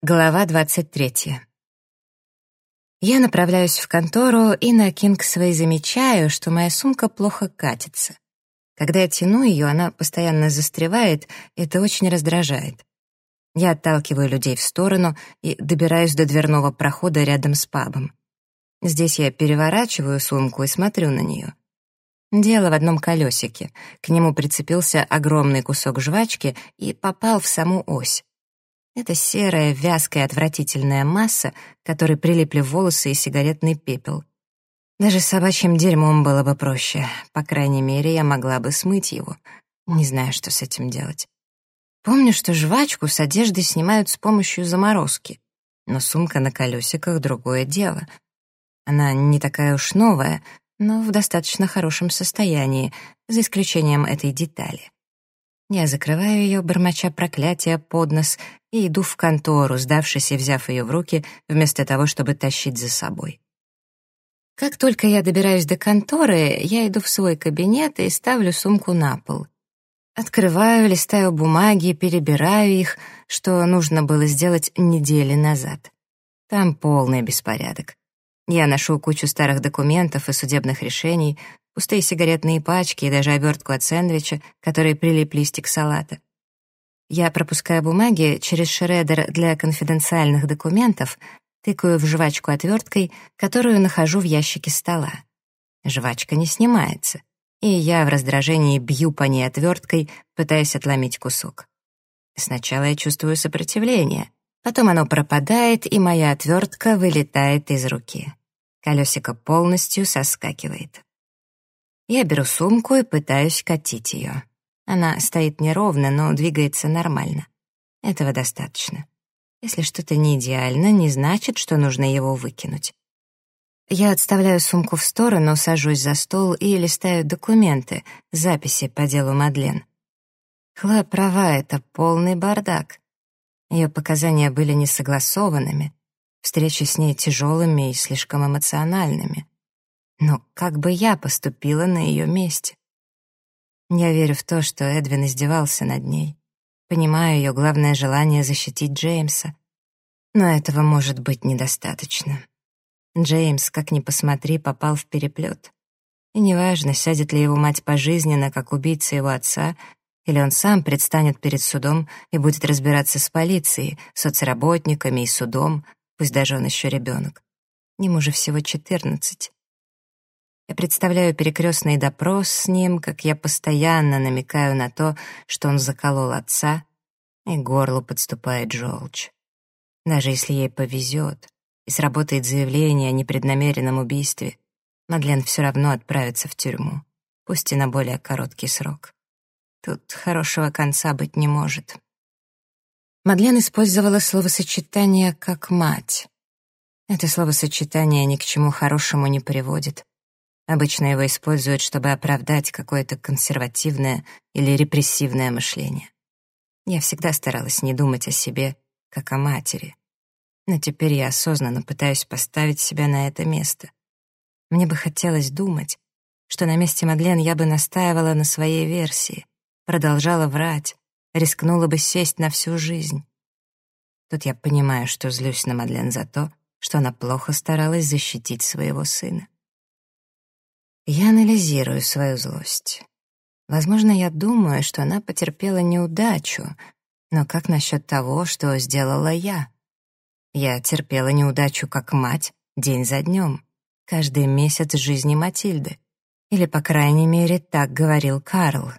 Глава 23. Я направляюсь в контору и на Кингсвей замечаю, что моя сумка плохо катится. Когда я тяну ее, она постоянно застревает, это очень раздражает. Я отталкиваю людей в сторону и добираюсь до дверного прохода рядом с пабом. Здесь я переворачиваю сумку и смотрю на нее. Дело в одном колесике. К нему прицепился огромный кусок жвачки и попал в саму ось. Это серая, вязкая, отвратительная масса, которой прилипли волосы и сигаретный пепел. Даже собачьим дерьмом было бы проще. По крайней мере, я могла бы смыть его. Не знаю, что с этим делать. Помню, что жвачку с одежды снимают с помощью заморозки. Но сумка на колесиках — другое дело. Она не такая уж новая, но в достаточно хорошем состоянии, за исключением этой детали. Я закрываю ее, бормоча проклятия под нос, и иду в контору, сдавшись и взяв ее в руки, вместо того, чтобы тащить за собой. Как только я добираюсь до конторы, я иду в свой кабинет и ставлю сумку на пол. Открываю, листаю бумаги, перебираю их, что нужно было сделать недели назад. Там полный беспорядок. Я ношу кучу старых документов и судебных решений, пустые сигаретные пачки и даже обертку от сэндвича, которые прилип листик салата. Я пропускаю бумаги через шредер для конфиденциальных документов, тыкаю в жвачку отверткой, которую нахожу в ящике стола. Жвачка не снимается, и я в раздражении бью по ней отверткой, пытаясь отломить кусок. Сначала я чувствую сопротивление, потом оно пропадает, и моя отвертка вылетает из руки. Колесико полностью соскакивает. Я беру сумку и пытаюсь катить ее. Она стоит неровно, но двигается нормально. Этого достаточно. Если что-то не идеально, не значит, что нужно его выкинуть. Я отставляю сумку в сторону, сажусь за стол и листаю документы, записи по делу Мадлен. Хлоя права, это полный бардак. Ее показания были несогласованными, встречи с ней тяжелыми и слишком эмоциональными. Но как бы я поступила на ее месте? Я верю в то, что Эдвин издевался над ней. Понимаю ее главное желание защитить Джеймса. Но этого может быть недостаточно. Джеймс, как ни посмотри, попал в переплет. И неважно, сядет ли его мать пожизненно, как убийца его отца, или он сам предстанет перед судом и будет разбираться с полицией, соцработниками и судом, пусть даже он еще ребенок. Ему же всего четырнадцать. Я представляю перекрестный допрос с ним, как я постоянно намекаю на то, что он заколол отца, и горлу подступает желчь. Даже если ей повезет и сработает заявление о непреднамеренном убийстве, Мадлен все равно отправится в тюрьму, пусть и на более короткий срок. Тут хорошего конца быть не может. Мадлен использовала словосочетание «как мать». Это словосочетание ни к чему хорошему не приводит. Обычно его используют, чтобы оправдать какое-то консервативное или репрессивное мышление. Я всегда старалась не думать о себе, как о матери. Но теперь я осознанно пытаюсь поставить себя на это место. Мне бы хотелось думать, что на месте Мадлен я бы настаивала на своей версии, продолжала врать, рискнула бы сесть на всю жизнь. Тут я понимаю, что злюсь на Мадлен за то, что она плохо старалась защитить своего сына. Я анализирую свою злость. Возможно, я думаю, что она потерпела неудачу, но как насчет того, что сделала я? Я терпела неудачу как мать день за днем, каждый месяц жизни Матильды. Или, по крайней мере, так говорил Карл.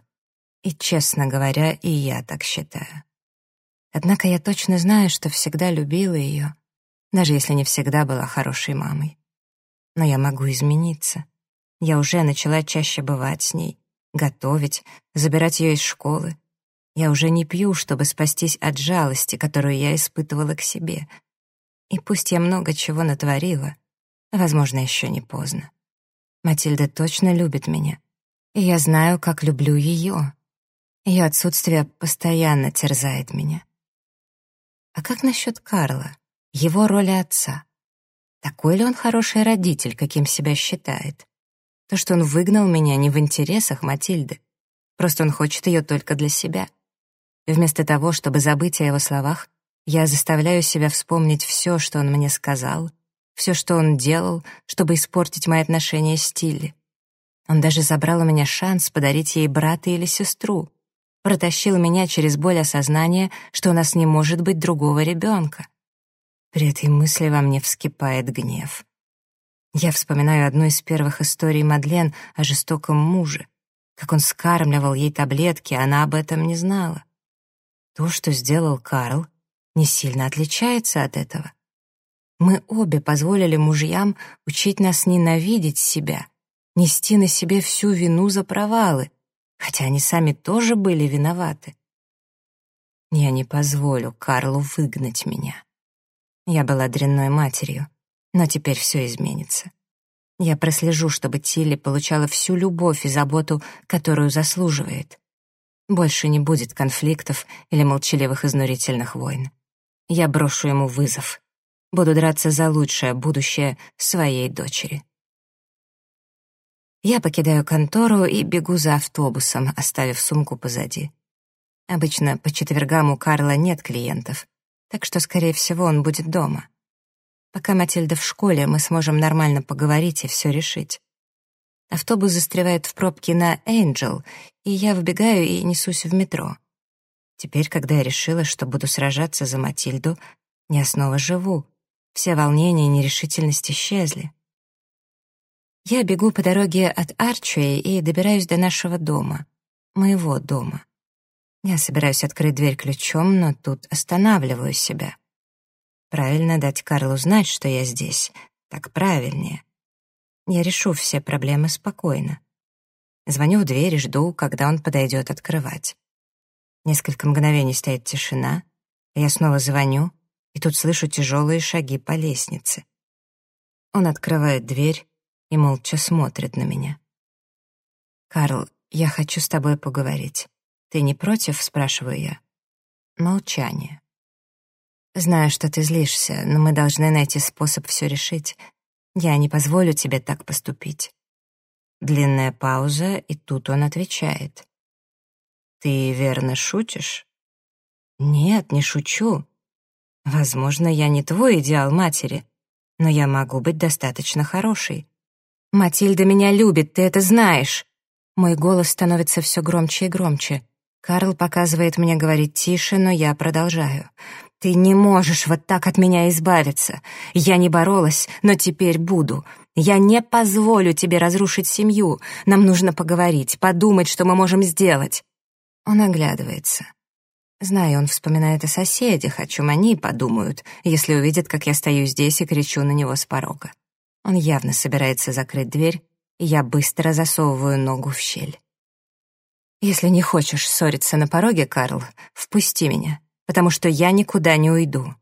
И, честно говоря, и я так считаю. Однако я точно знаю, что всегда любила ее, даже если не всегда была хорошей мамой. Но я могу измениться. Я уже начала чаще бывать с ней, готовить, забирать ее из школы. Я уже не пью, чтобы спастись от жалости, которую я испытывала к себе. И пусть я много чего натворила, возможно, еще не поздно. Матильда точно любит меня, и я знаю, как люблю ее. Ее отсутствие постоянно терзает меня. А как насчет Карла, его роли отца? Такой ли он хороший родитель, каким себя считает? То, что он выгнал меня, не в интересах Матильды. Просто он хочет ее только для себя. Вместо того, чтобы забыть о его словах, Я заставляю себя вспомнить все, что он мне сказал, все, что он делал, чтобы испортить мои отношения с Тилли. Он даже забрал у меня шанс подарить ей брата или сестру, протащил меня через боль осознания, что у нас не может быть другого ребенка. При этой мысли во мне вскипает гнев. Я вспоминаю одну из первых историй Мадлен о жестоком муже, как он скармливал ей таблетки, а она об этом не знала. То, что сделал Карл, не сильно отличается от этого. Мы обе позволили мужьям учить нас ненавидеть себя, нести на себе всю вину за провалы, хотя они сами тоже были виноваты. Я не позволю Карлу выгнать меня. Я была дрянной матерью, но теперь все изменится. Я прослежу, чтобы Тилли получала всю любовь и заботу, которую заслуживает. Больше не будет конфликтов или молчаливых изнурительных войн. Я брошу ему вызов. Буду драться за лучшее будущее своей дочери. Я покидаю контору и бегу за автобусом, оставив сумку позади. Обычно по четвергам у Карла нет клиентов, так что, скорее всего, он будет дома. Пока Матильда в школе, мы сможем нормально поговорить и все решить. Автобус застревает в пробке на Эйнджел, и я выбегаю и несусь в метро. Теперь, когда я решила, что буду сражаться за Матильду, я снова живу. Все волнения и нерешительность исчезли. Я бегу по дороге от Арчуэй и добираюсь до нашего дома, моего дома. Я собираюсь открыть дверь ключом, но тут останавливаю себя. Правильно дать Карлу знать, что я здесь. Так правильнее. Я решу все проблемы спокойно. Звоню в дверь и жду, когда он подойдет открывать. Несколько мгновений стоит тишина, я снова звоню, и тут слышу тяжелые шаги по лестнице. Он открывает дверь, и молча смотрит на меня. «Карл, я хочу с тобой поговорить. Ты не против?» — спрашиваю я. Молчание. «Знаю, что ты злишься, но мы должны найти способ все решить. Я не позволю тебе так поступить». Длинная пауза, и тут он отвечает. «Ты верно шутишь?» «Нет, не шучу. Возможно, я не твой идеал матери, но я могу быть достаточно хорошей. «Матильда меня любит, ты это знаешь!» Мой голос становится все громче и громче. Карл показывает мне говорить тише, но я продолжаю. «Ты не можешь вот так от меня избавиться. Я не боролась, но теперь буду. Я не позволю тебе разрушить семью. Нам нужно поговорить, подумать, что мы можем сделать». Он оглядывается. Знаю, он вспоминает о соседях, о чем они подумают, если увидят, как я стою здесь и кричу на него с порога. Он явно собирается закрыть дверь, и я быстро засовываю ногу в щель. «Если не хочешь ссориться на пороге, Карл, впусти меня, потому что я никуда не уйду».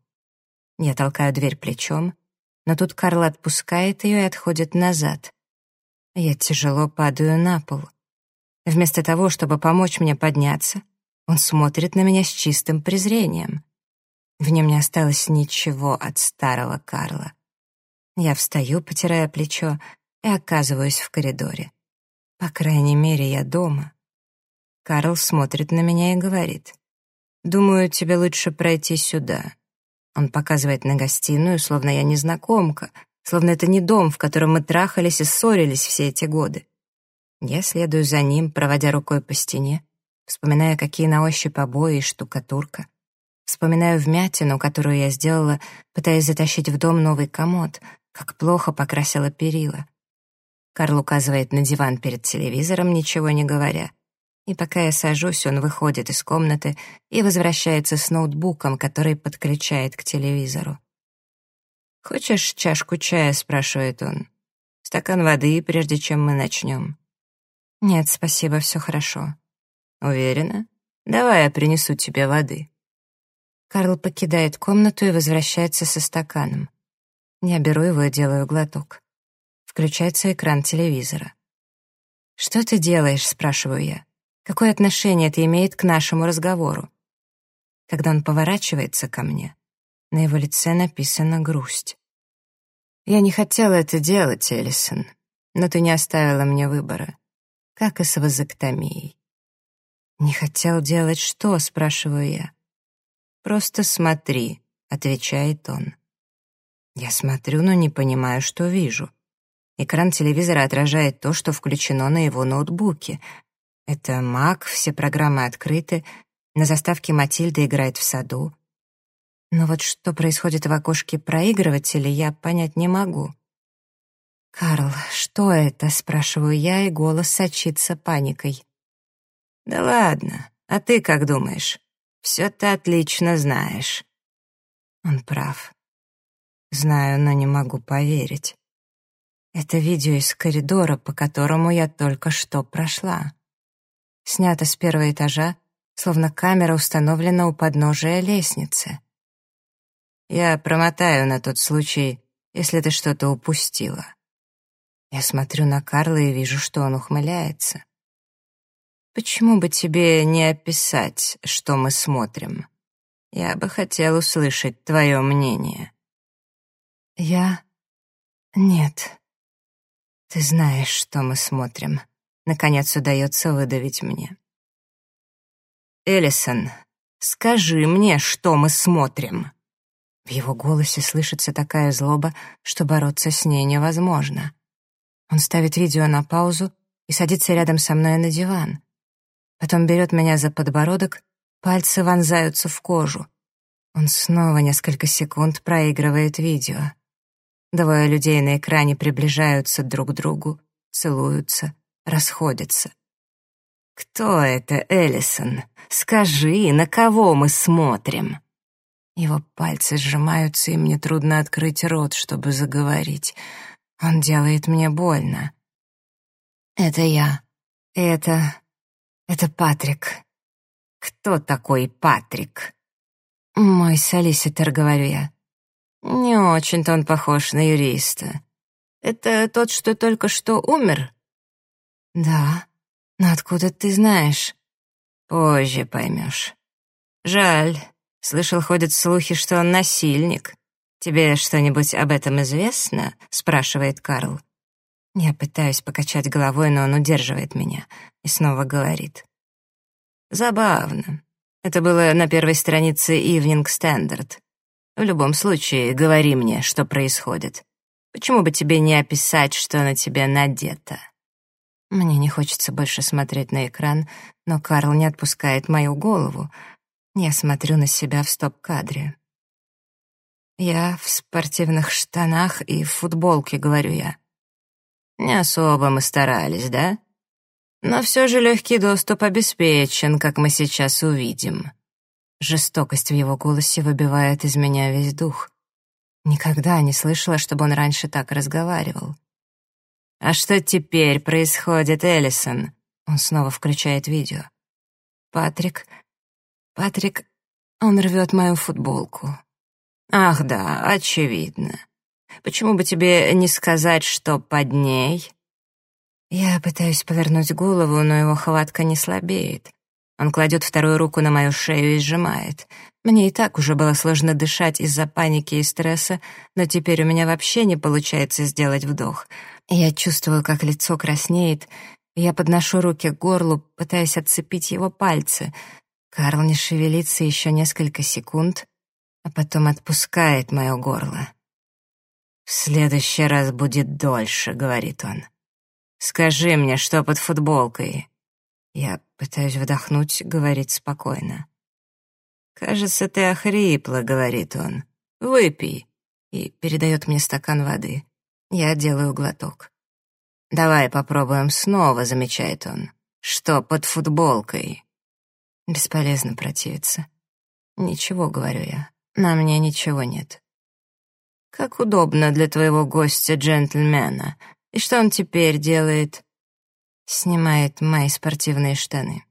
Я толкаю дверь плечом, но тут Карл отпускает ее и отходит назад. Я тяжело падаю на пол. Вместо того, чтобы помочь мне подняться, он смотрит на меня с чистым презрением. В нем не осталось ничего от старого Карла. Я встаю, потирая плечо, и оказываюсь в коридоре. По крайней мере, я дома. Карл смотрит на меня и говорит. «Думаю, тебе лучше пройти сюда». Он показывает на гостиную, словно я незнакомка, словно это не дом, в котором мы трахались и ссорились все эти годы. Я следую за ним, проводя рукой по стене, вспоминая, какие на ощупь обои и штукатурка. Вспоминаю вмятину, которую я сделала, пытаясь затащить в дом новый комод, как плохо покрасила перила. Карл указывает на диван перед телевизором, ничего не говоря. И пока я сажусь, он выходит из комнаты и возвращается с ноутбуком, который подключает к телевизору. «Хочешь чашку чая?» — спрашивает он. «Стакан воды, прежде чем мы начнем». «Нет, спасибо, все хорошо». «Уверена? Давай я принесу тебе воды». Карл покидает комнату и возвращается со стаканом. Я беру его и делаю глоток. Включается экран телевизора. «Что ты делаешь?» — спрашиваю я. «Какое отношение это имеет к нашему разговору?» Когда он поворачивается ко мне, на его лице написана грусть. «Я не хотела это делать, Элисон, но ты не оставила мне выбора, как и с вазоктомией». «Не хотел делать что?» — спрашиваю я. «Просто смотри», — отвечает он. Я смотрю, но не понимаю, что вижу. Экран телевизора отражает то, что включено на его ноутбуке. Это Mac, все программы открыты, на заставке Матильда играет в саду. Но вот что происходит в окошке проигрывателя, я понять не могу. «Карл, что это?» — спрашиваю я, и голос сочится паникой. «Да ладно, а ты как думаешь? Все ты отлично знаешь». Он прав. Знаю, но не могу поверить. Это видео из коридора, по которому я только что прошла. Снято с первого этажа, словно камера установлена у подножия лестницы. Я промотаю на тот случай, если ты что-то упустила. Я смотрю на Карла и вижу, что он ухмыляется. Почему бы тебе не описать, что мы смотрим? Я бы хотел услышать твое мнение. Я... Нет. Ты знаешь, что мы смотрим. Наконец удается выдавить мне. Эллисон, скажи мне, что мы смотрим. В его голосе слышится такая злоба, что бороться с ней невозможно. Он ставит видео на паузу и садится рядом со мной на диван. Потом берет меня за подбородок, пальцы вонзаются в кожу. Он снова несколько секунд проигрывает видео. Двое людей на экране приближаются друг к другу, целуются, расходятся. «Кто это, Эллисон? Скажи, на кого мы смотрим?» Его пальцы сжимаются, и мне трудно открыть рот, чтобы заговорить. Он делает мне больно. Это я. Это... это Патрик. Кто такой Патрик? Мой солиситор, говорю я. Не очень-то он похож на юриста. Это тот, что только что умер? Да. Но откуда ты знаешь? Позже поймешь. Жаль. Слышал, ходят слухи, что он насильник. Тебе что-нибудь об этом известно? спрашивает Карл. Я пытаюсь покачать головой, но он удерживает меня и снова говорит. Забавно. Это было на первой странице Evening Standard. В любом случае, говори мне, что происходит. Почему бы тебе не описать, что на тебе надето?» Мне не хочется больше смотреть на экран, но Карл не отпускает мою голову. Я смотрю на себя в стоп-кадре. «Я в спортивных штанах и в футболке», — говорю я. «Не особо мы старались, да? Но все же легкий доступ обеспечен, как мы сейчас увидим. Жестокость в его голосе выбивает из меня весь дух. Никогда не слышала, чтобы он раньше так разговаривал. «А что теперь происходит, Эллисон?» Он снова включает видео. «Патрик... Патрик... Он рвет мою футболку». «Ах да, очевидно. Почему бы тебе не сказать, что под ней?» Я пытаюсь повернуть голову, но его хватка не слабеет. Он кладет вторую руку на мою шею и сжимает. Мне и так уже было сложно дышать из-за паники и стресса, но теперь у меня вообще не получается сделать вдох. Я чувствую, как лицо краснеет, я подношу руки к горлу, пытаясь отцепить его пальцы. Карл не шевелится еще несколько секунд, а потом отпускает мое горло. «В следующий раз будет дольше», — говорит он. «Скажи мне, что под футболкой?» Я пытаюсь вдохнуть, говорит спокойно. «Кажется, ты охрипла», — говорит он. «Выпей». И передает мне стакан воды. Я делаю глоток. «Давай попробуем снова», — замечает он. «Что под футболкой?» Бесполезно противиться. «Ничего», — говорю я. «На мне ничего нет». «Как удобно для твоего гостя-джентльмена. И что он теперь делает?» Снимает мои спортивные штаны.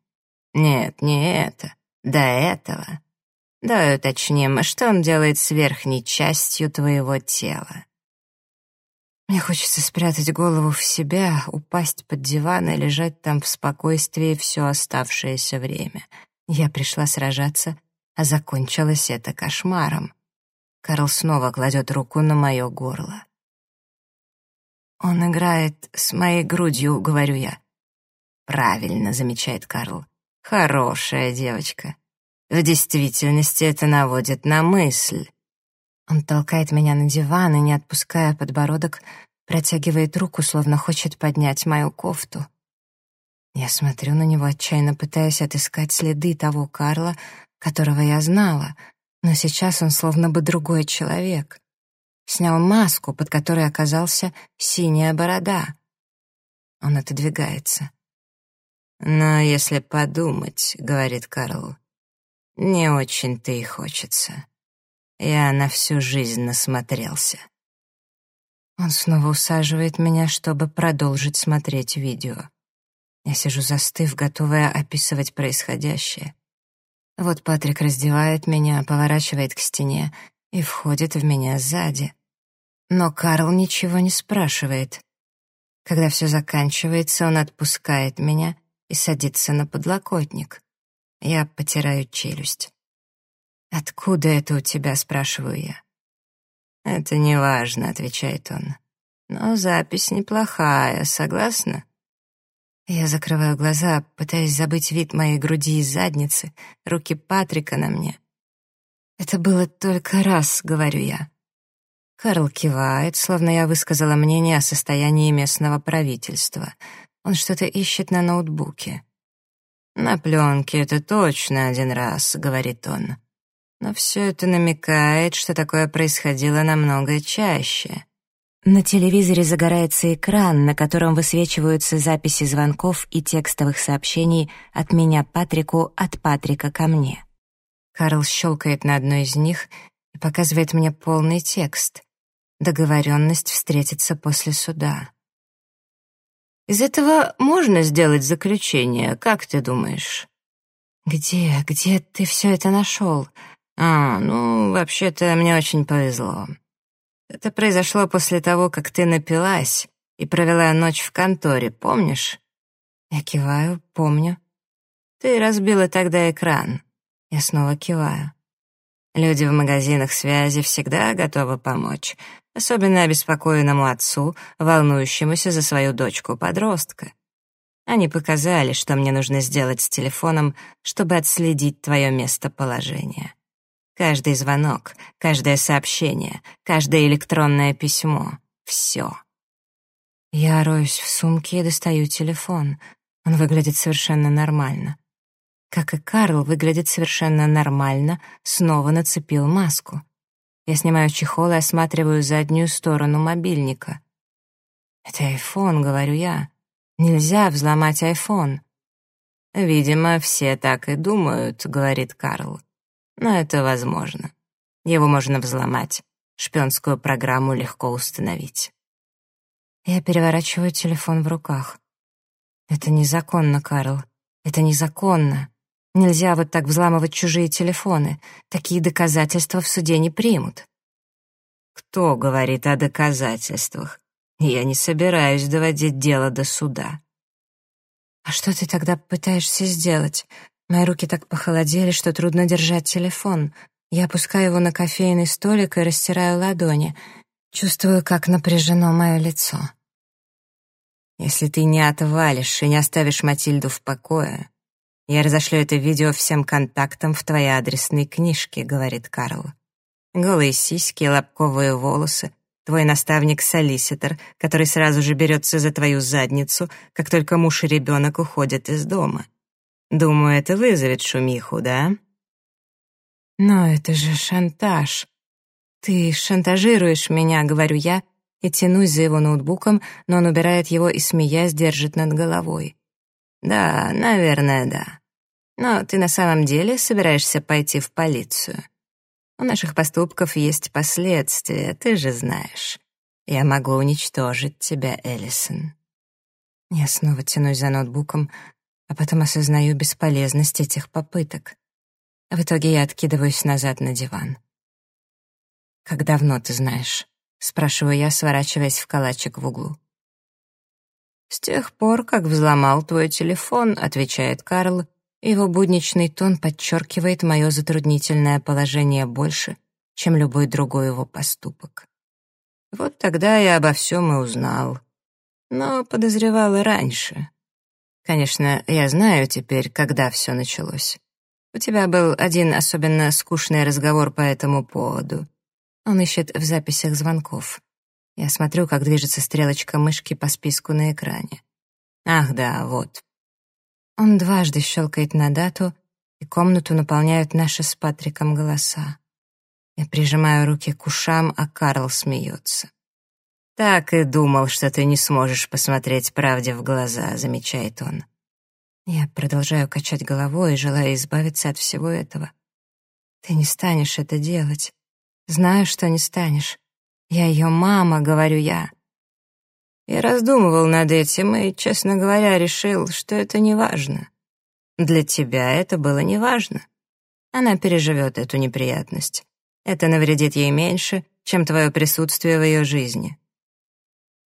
Нет, не это. До этого. Давай уточним, что он делает с верхней частью твоего тела. Мне хочется спрятать голову в себя, упасть под диван и лежать там в спокойствии все оставшееся время. Я пришла сражаться, а закончилось это кошмаром. Карл снова кладет руку на мое горло. «Он играет с моей грудью», — говорю я. «Правильно», — замечает Карл. «Хорошая девочка. В действительности это наводит на мысль. Он толкает меня на диван и, не отпуская подбородок, протягивает руку, словно хочет поднять мою кофту. Я смотрю на него, отчаянно пытаясь отыскать следы того Карла, которого я знала, но сейчас он словно бы другой человек. Снял маску, под которой оказался синяя борода. Он отодвигается. «Но если подумать, — говорит Карл, — не очень-то и хочется. Я на всю жизнь насмотрелся». Он снова усаживает меня, чтобы продолжить смотреть видео. Я сижу застыв, готовая описывать происходящее. Вот Патрик раздевает меня, поворачивает к стене и входит в меня сзади. Но Карл ничего не спрашивает. Когда все заканчивается, он отпускает меня и садится на подлокотник. Я потираю челюсть. «Откуда это у тебя?» — спрашиваю я. «Это не важно», — отвечает он. «Но запись неплохая, согласна?» Я закрываю глаза, пытаясь забыть вид моей груди и задницы, руки Патрика на мне. «Это было только раз», — говорю я. Карл кивает, словно я высказала мнение о состоянии местного правительства. Он что-то ищет на ноутбуке. «На пленке это точно один раз», — говорит он. «Но все это намекает, что такое происходило намного чаще. На телевизоре загорается экран, на котором высвечиваются записи звонков и текстовых сообщений от меня Патрику, от Патрика ко мне. Карл щелкает на одной из них и показывает мне полный текст. Договоренность встретиться после суда. Из этого можно сделать заключение, как ты думаешь? Где, где ты все это нашел? А, ну, вообще-то мне очень повезло. Это произошло после того, как ты напилась и провела ночь в конторе, помнишь? Я киваю, помню. Ты разбила тогда экран. Я снова киваю. Люди в магазинах связи всегда готовы помочь, особенно обеспокоенному отцу, волнующемуся за свою дочку-подростка. Они показали, что мне нужно сделать с телефоном, чтобы отследить твое местоположение. Каждый звонок, каждое сообщение, каждое электронное письмо — все. Я роюсь в сумке и достаю телефон. Он выглядит совершенно нормально. Как и Карл, выглядит совершенно нормально, снова нацепил маску. Я снимаю чехол и осматриваю заднюю сторону мобильника. «Это айфон», — говорю я. «Нельзя взломать айфон». «Видимо, все так и думают», — говорит Карл. Но это возможно. Его можно взломать. Шпионскую программу легко установить. Я переворачиваю телефон в руках. Это незаконно, Карл. Это незаконно. Нельзя вот так взламывать чужие телефоны. Такие доказательства в суде не примут. Кто говорит о доказательствах? Я не собираюсь доводить дело до суда. А что ты тогда пытаешься сделать? Мои руки так похолодели, что трудно держать телефон. Я опускаю его на кофейный столик и растираю ладони. Чувствую, как напряжено мое лицо. Если ты не отвалишь и не оставишь Матильду в покое, я разошлю это видео всем контактам в твоей адресной книжке, говорит Карл. Голые сиськи, лобковые волосы, твой наставник-солиситор, который сразу же берется за твою задницу, как только муж и ребенок уходят из дома. Думаю, это вызовет шумиху, да? Но это же шантаж. Ты шантажируешь меня, говорю я, и тянусь за его ноутбуком, но он убирает его и, смеясь, держит над головой. Да, наверное, да. Но ты на самом деле собираешься пойти в полицию. У наших поступков есть последствия, ты же знаешь. Я могу уничтожить тебя, Эллисон. Я снова тянусь за ноутбуком, а потом осознаю бесполезность этих попыток. В итоге я откидываюсь назад на диван. «Как давно ты знаешь?» — спрашиваю я, сворачиваясь в калачик в углу. «С тех пор, как взломал твой телефон», — отвечает Карл, его будничный тон подчеркивает мое затруднительное положение больше, чем любой другой его поступок. Вот тогда я обо всем и узнал. Но подозревал и раньше. Конечно, я знаю теперь, когда все началось. У тебя был один особенно скучный разговор по этому поводу. Он ищет в записях звонков. Я смотрю, как движется стрелочка мышки по списку на экране. Ах да, вот. Он дважды щелкает на дату, и комнату наполняют наши с Патриком голоса. Я прижимаю руки к ушам, а Карл смеется. «Так и думал, что ты не сможешь посмотреть правде в глаза», — замечает он. Я продолжаю качать головой, желая избавиться от всего этого. «Ты не станешь это делать. Знаю, что не станешь. Я ее мама», — говорю я. Я раздумывал над этим и, честно говоря, решил, что это не важно. Для тебя это было не важно. Она переживет эту неприятность. Это навредит ей меньше, чем твое присутствие в ее жизни.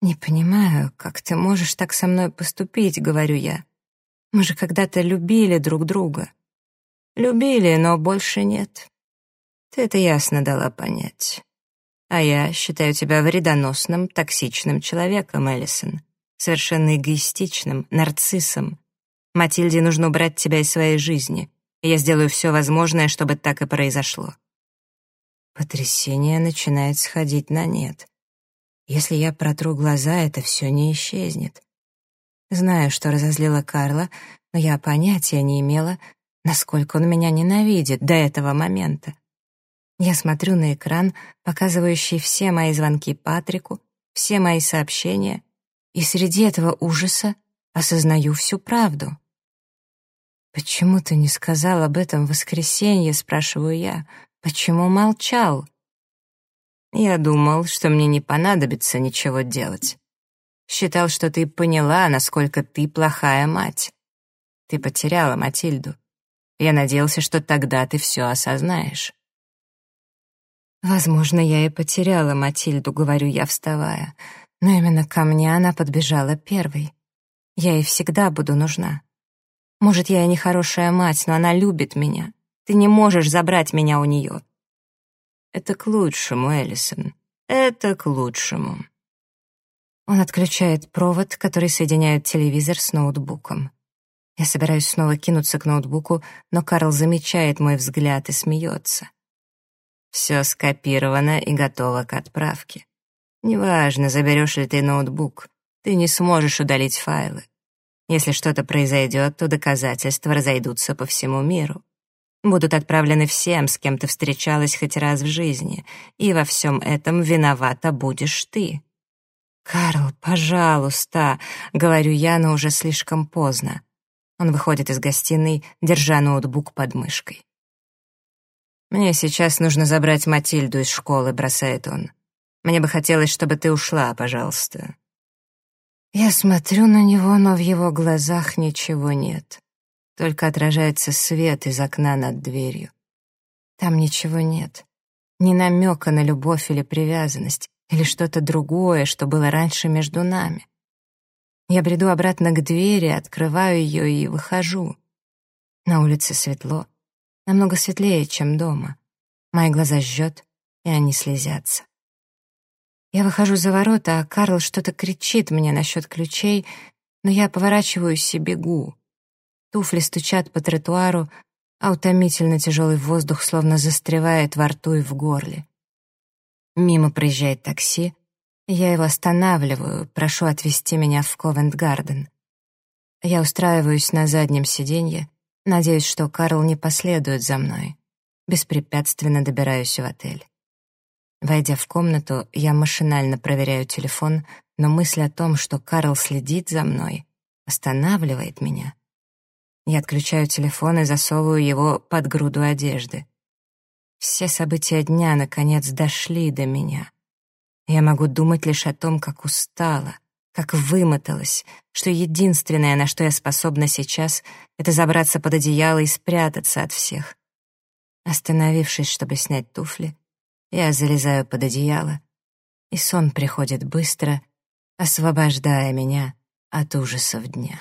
«Не понимаю, как ты можешь так со мной поступить», — говорю я. «Мы же когда-то любили друг друга». «Любили, но больше нет». Ты это ясно дала понять. А я считаю тебя вредоносным, токсичным человеком, Эллисон. Совершенно эгоистичным, нарциссом. Матильде нужно убрать тебя из своей жизни, я сделаю все возможное, чтобы так и произошло. Потрясение начинает сходить на нет. Если я протру глаза, это все не исчезнет. Знаю, что разозлила Карла, но я понятия не имела, насколько он меня ненавидит до этого момента. Я смотрю на экран, показывающий все мои звонки Патрику, все мои сообщения, и среди этого ужаса осознаю всю правду. «Почему ты не сказал об этом в воскресенье?» — спрашиваю я. Почему молчал? Я думал, что мне не понадобится ничего делать. Считал, что ты поняла, насколько ты плохая мать. Ты потеряла Матильду. Я надеялся, что тогда ты все осознаешь. Возможно, я и потеряла Матильду, говорю я, вставая. Но именно ко мне она подбежала первой. Я ей всегда буду нужна. Может, я и не хорошая мать, но она любит меня. Ты не можешь забрать меня у нее. Это к лучшему, Эллисон. Это к лучшему. Он отключает провод, который соединяет телевизор с ноутбуком. Я собираюсь снова кинуться к ноутбуку, но Карл замечает мой взгляд и смеется. Все скопировано и готово к отправке. Неважно, заберешь ли ты ноутбук, ты не сможешь удалить файлы. Если что-то произойдет, то доказательства разойдутся по всему миру будут отправлены всем, с кем ты встречалась хоть раз в жизни, и во всем этом виновата будешь ты. «Карл, пожалуйста», — говорю я, но уже слишком поздно. Он выходит из гостиной, держа ноутбук под мышкой. «Мне сейчас нужно забрать Матильду из школы», — бросает он. «Мне бы хотелось, чтобы ты ушла, пожалуйста». Я смотрю на него, но в его глазах ничего нет. Только отражается свет из окна над дверью. Там ничего нет. Ни намека на любовь или привязанность, или что-то другое, что было раньше между нами. Я бреду обратно к двери, открываю ее и выхожу. На улице светло, намного светлее, чем дома. Мои глаза жжет, и они слезятся. Я выхожу за ворота, а Карл что-то кричит мне насчет ключей, но я поворачиваюсь и бегу. Туфли стучат по тротуару, а утомительно тяжелый воздух словно застревает во рту и в горле. Мимо проезжает такси, я его останавливаю, прошу отвезти меня в Ковент-Гарден. Я устраиваюсь на заднем сиденье, надеюсь, что Карл не последует за мной. Беспрепятственно добираюсь в отель. Войдя в комнату, я машинально проверяю телефон, но мысль о том, что Карл следит за мной, останавливает меня. Я отключаю телефон и засовываю его под груду одежды. Все события дня, наконец, дошли до меня. Я могу думать лишь о том, как устала, как вымоталась, что единственное, на что я способна сейчас, это забраться под одеяло и спрятаться от всех. Остановившись, чтобы снять туфли, я залезаю под одеяло, и сон приходит быстро, освобождая меня от ужасов дня.